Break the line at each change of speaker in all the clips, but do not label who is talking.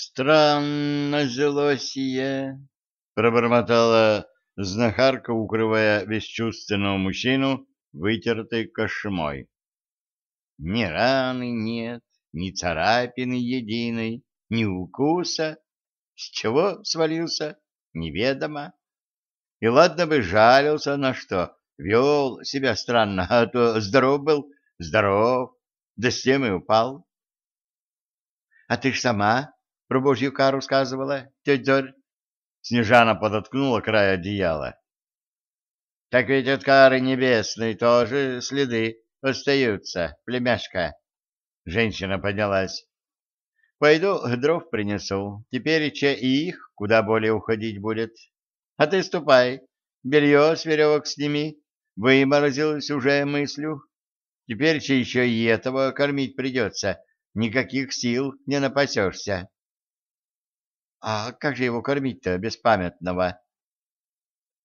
Странно зелосие, пробормотала знахарка, укрывая бесчувственного мужчину вытертой кошмой. Ни раны нет, ни царапины единой, ни укуса. С чего свалился, неведомо. И ладно бы жалился на что, вел себя странно, а то здоров был, здоров, да с тем и упал. — А ты ж сама про божью кару сказывала, тетя Зорь? Снежана подоткнула край одеяла. — Так ведь от кары небесной тоже следы остаются, племяшка. Женщина поднялась. — Пойду дров принесу. Теперь че и их куда более уходить будет. А ты ступай, белье с веревок сними. Выморозилась уже мыслью. Теперь че еще и этого кормить придется. Никаких сил не напасешься. А как же его кормить-то, беспамятного?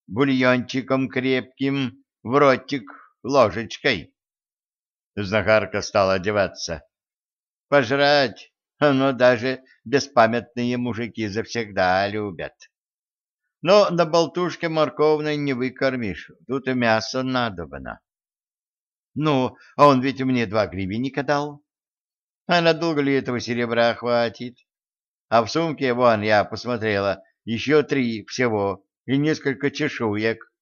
Бульончиком крепким, в ротик, ложечкой. Знахарка стала одеваться. Пожрать, но даже беспамятные мужики завсегда любят. Но на болтушке морковной не выкормишь, тут и мясо надобно. Ну, а он ведь мне два гривенника дал. А надолго ли этого серебра хватит? А в сумке, вон, я посмотрела, еще три всего и несколько чешуек.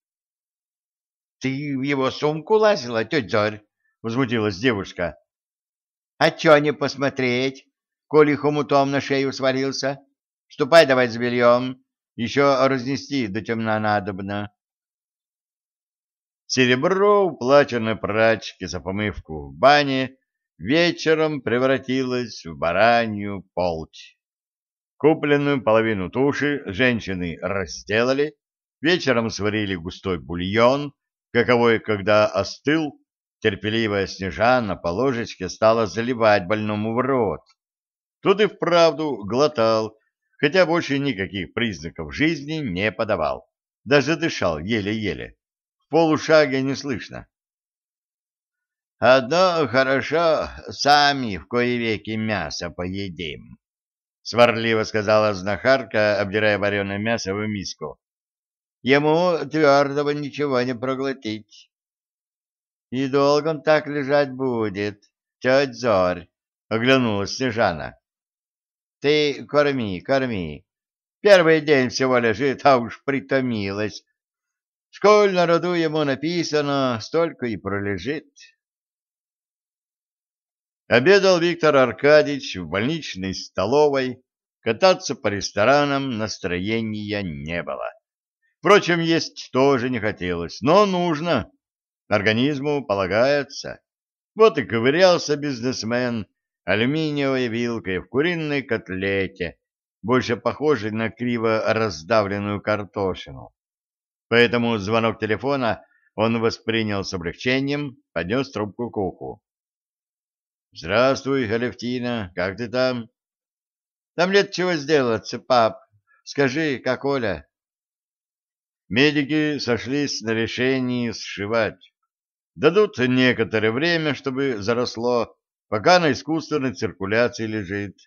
— Ты в его сумку лазила, тетя Зорь? — возмутилась девушка. — А че не посмотреть, коли хомутом на шею свалился? Ступай давай с бельем, еще разнести до темна надобно. Серебро, уплаченное прачке за помывку в бане, вечером превратилось в баранью полчь. Купленную половину туши женщины разделали, вечером сварили густой бульон, каковой, когда остыл, терпеливая Снежана по ложечке стала заливать больному в рот. Тут и вправду глотал, хотя больше никаких признаков жизни не подавал. Даже дышал еле-еле. В полушаге не слышно. «Одно хорошо, сами в кои веки мясо поедим», — сварливо сказала знахарка, обдирая вареное мясо в миску. — Ему твердого ничего не проглотить. — И долго он так лежать будет, тетя Зорь, — оглянулась Снежана. — Ты корми, корми. Первый день всего лежит, а уж притомилась. Сколь народу ему написано, столько и пролежит. Обедал Виктор Аркадьевич в больничной столовой, кататься по ресторанам настроения не было. Впрочем, есть тоже не хотелось, но нужно. Организму полагается. Вот и ковырялся бизнесмен алюминиевой вилкой в куриной котлете, больше похожей на криво раздавленную картошину. Поэтому звонок телефона он воспринял с облегчением, поднес трубку к уху. Здравствуй, Алевтина, как ты там? Там нет чего сделаться, пап. Скажи, как Оля? Медики сошлись на решении сшивать. Дадут некоторое время, чтобы заросло, пока на искусственной циркуляции лежит.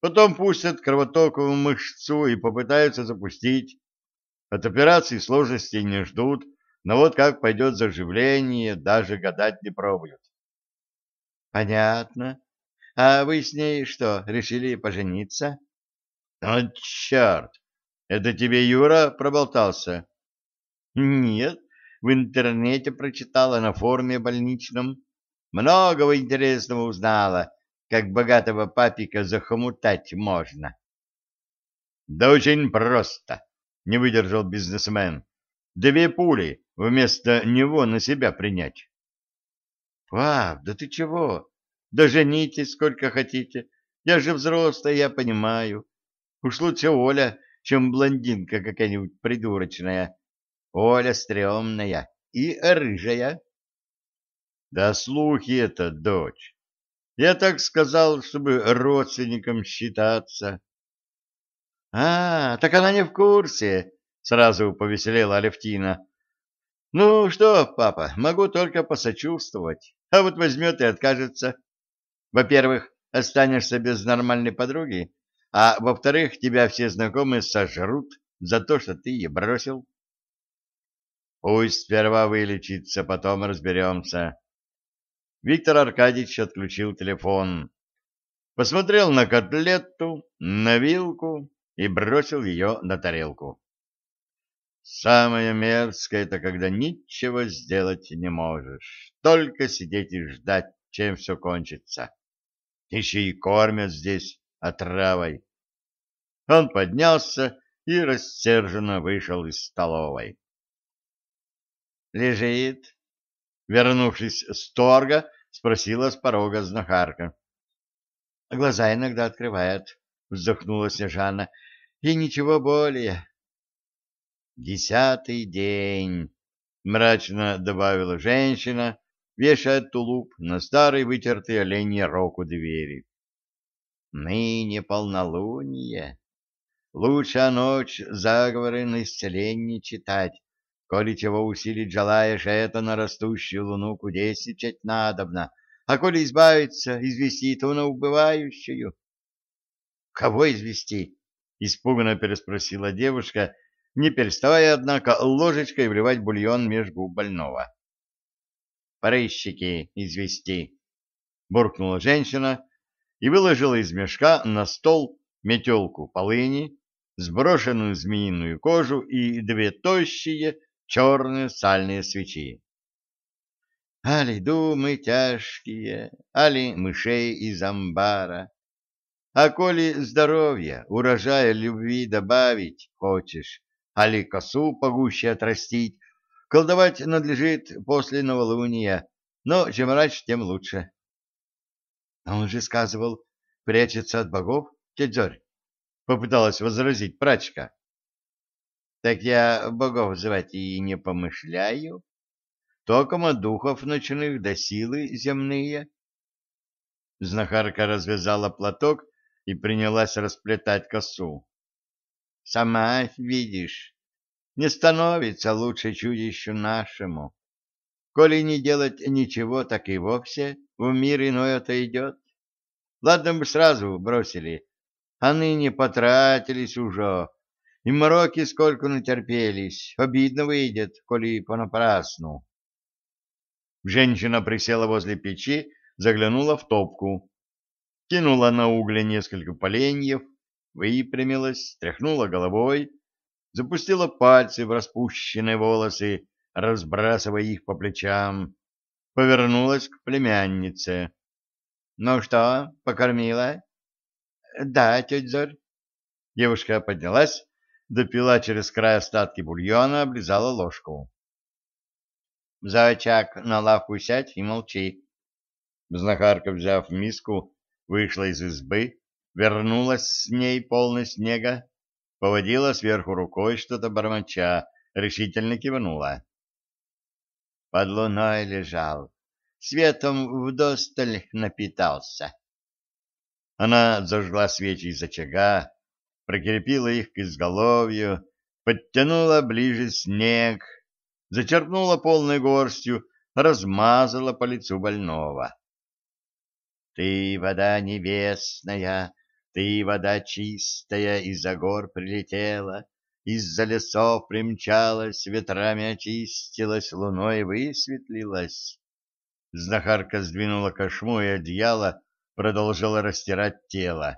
Потом пустят кровотоковую мышцу и попытаются запустить. От операции сложностей не ждут, но вот как пойдет заживление, даже гадать не пробуют. Понятно. А вы с ней что, решили пожениться? О, черт! Это тебе Юра проболтался? Нет, в интернете прочитала на форуме больничном. Многого интересного узнала, как богатого папика захомутать можно. Да очень просто, не выдержал бизнесмен. Две пули вместо него на себя принять. Пап, да ты чего? Да женитесь сколько хотите. Я же взрослая, я понимаю. Уж лучше Оля, чем блондинка какая-нибудь придурочная. Оля стрёмная и рыжая. Да слухи это, дочь. Я так сказал, чтобы родственникам считаться. А, так она не в курсе, сразу повеселела Алевтина. Ну что, папа, могу только посочувствовать а вот возьмет и откажется. Во-первых, останешься без нормальной подруги, а во-вторых, тебя все знакомые сожрут за то, что ты ее бросил. Пусть сперва вылечится, потом разберемся. Виктор Аркадьевич отключил телефон, посмотрел на котлету, на вилку и бросил ее на тарелку. Самое мерзкое — это когда ничего сделать не можешь, только сидеть и ждать, чем все кончится. Еще и кормят здесь отравой. Он поднялся и рассерженно вышел из столовой. «Лежит?» Вернувшись с торга, спросила с порога знахарка. «Глаза иногда открывает», — вздохнула Снежана, — «и ничего более». «Десятый день», — мрачно добавила женщина, вешая тулуп на старый вытертый оленьий рог у двери. «Ныне полнолуние. Лучше ночь заговоры на исцеление читать, Коли чего усилить желаешь, это на растущую луну кудесничать надобно, а коли избавиться, извести, то на убывающую. — Кого извести? — испуганно переспросила девушка, не переставая, однако, ложечкой вливать бульон между губ больного. — Прыщики извести, — буркнула женщина и выложила из мешка на стол метелку полыни, сброшенную змеиную кожу и две тощие, черные сальные свечи. Али думы тяжкие, али мышей из амбара. А коли здоровья, урожая любви добавить хочешь, али косу погуще отрастить, колдовать надлежит после новолуния, но чем раньше, тем лучше. А он же сказывал, прячется от богов, тетя попыталась возразить прачка. Так я богов звать и не помышляю. Токомо духов ночных да силы земные. Знахарка развязала платок и принялась расплетать косу. Сама видишь, не становится лучше чудищу нашему. Коли не делать ничего, так и вовсе в мир иной отойдет. Ладно бы сразу бросили, а ныне потратились уже, и мороки сколько натерпелись, обидно выйдет, коли понапрасну. Женщина присела возле печи, заглянула в топку, кинула на угле несколько поленьев, выпрямилась, тряхнула головой, запустила пальцы в распущенные волосы, разбрасывая их по плечам, повернулась к племяннице. — Ну что, покормила? — Да, тетя Зорь. Девушка поднялась, допила через край остатки бульона, облизала ложку. — За очаг на лавку сядь и молчи. Знахарка, взяв миску, вышла из избы, вернулась с ней полной снега, поводила сверху рукой что-то бормоча, решительно кивнула. Под луной лежал, светом вдосталь напитался. Она зажгла свечи из очага, прикрепила их к изголовью, подтянула ближе снег, зачерпнула полной горстью, размазала по лицу больного. Ты вода небесная, ты вода чистая, из-за гор прилетела, из-за лесов примчалась, ветрами очистилась, луной высветлилась. Знахарка сдвинула кошму и одеяло, продолжала растирать тело.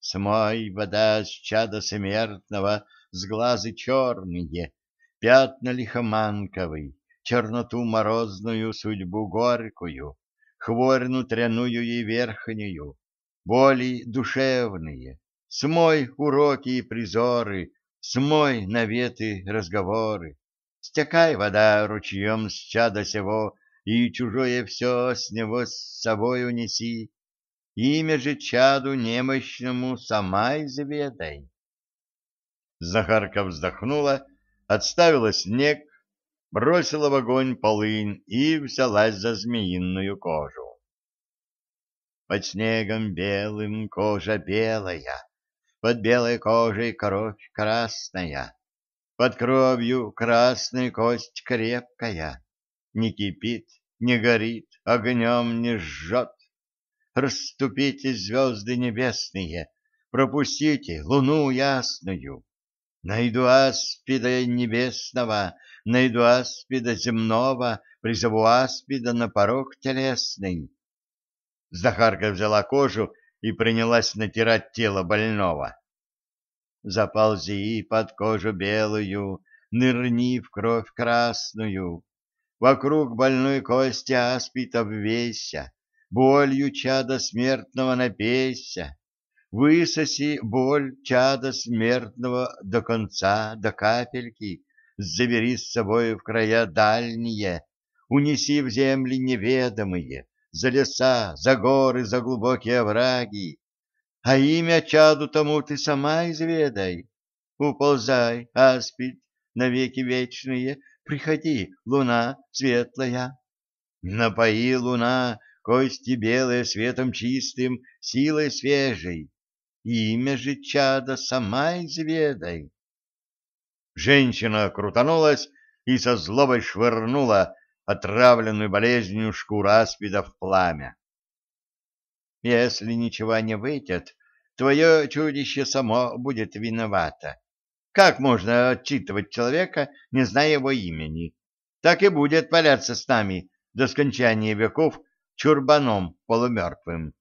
Смой вода с чада смертного, с глазы черные, Пятна лихоманковый, черноту морозную, судьбу горькую, Хворь внутреннюю и верхнюю, боли душевные, Смой уроки и призоры, смой наветы разговоры. Стекай вода ручьем с чада сего, И чужое все с него с собой унеси, Имя же чаду немощному сама изведай. Захарка вздохнула, отставила снег, бросила в огонь полынь и взялась за змеиную кожу. Под снегом белым кожа белая, под белой кожей кровь красная, под кровью красная кость крепкая, не кипит, не горит, огнем не жжет, Расступите, звезды небесные, пропустите луну ясную. Найду аспида небесного, найду аспида земного, призову аспида на порог телесный. Захарка взяла кожу и принялась натирать тело больного. Заползи под кожу белую, нырни в кровь красную, вокруг больной кости аспид обвеся, болью чада смертного напейся. Высоси боль чада смертного до конца, до капельки, забери с собой в края дальние, унеси в земли неведомые, за леса, за горы, за глубокие овраги. А имя чаду тому ты сама изведай. Уползай, аспид, навеки вечные, приходи, луна светлая. Напои, луна, кости белые светом чистым, силой свежей, имя же чада сама изведай. Женщина крутанулась и со злобой швырнула отравленную болезнью шкуру аспида в пламя. Если ничего не выйдет, твое чудище само будет виновато. Как можно отчитывать человека, не зная его имени? Так и будет валяться с нами до скончания веков чурбаном полумертвым.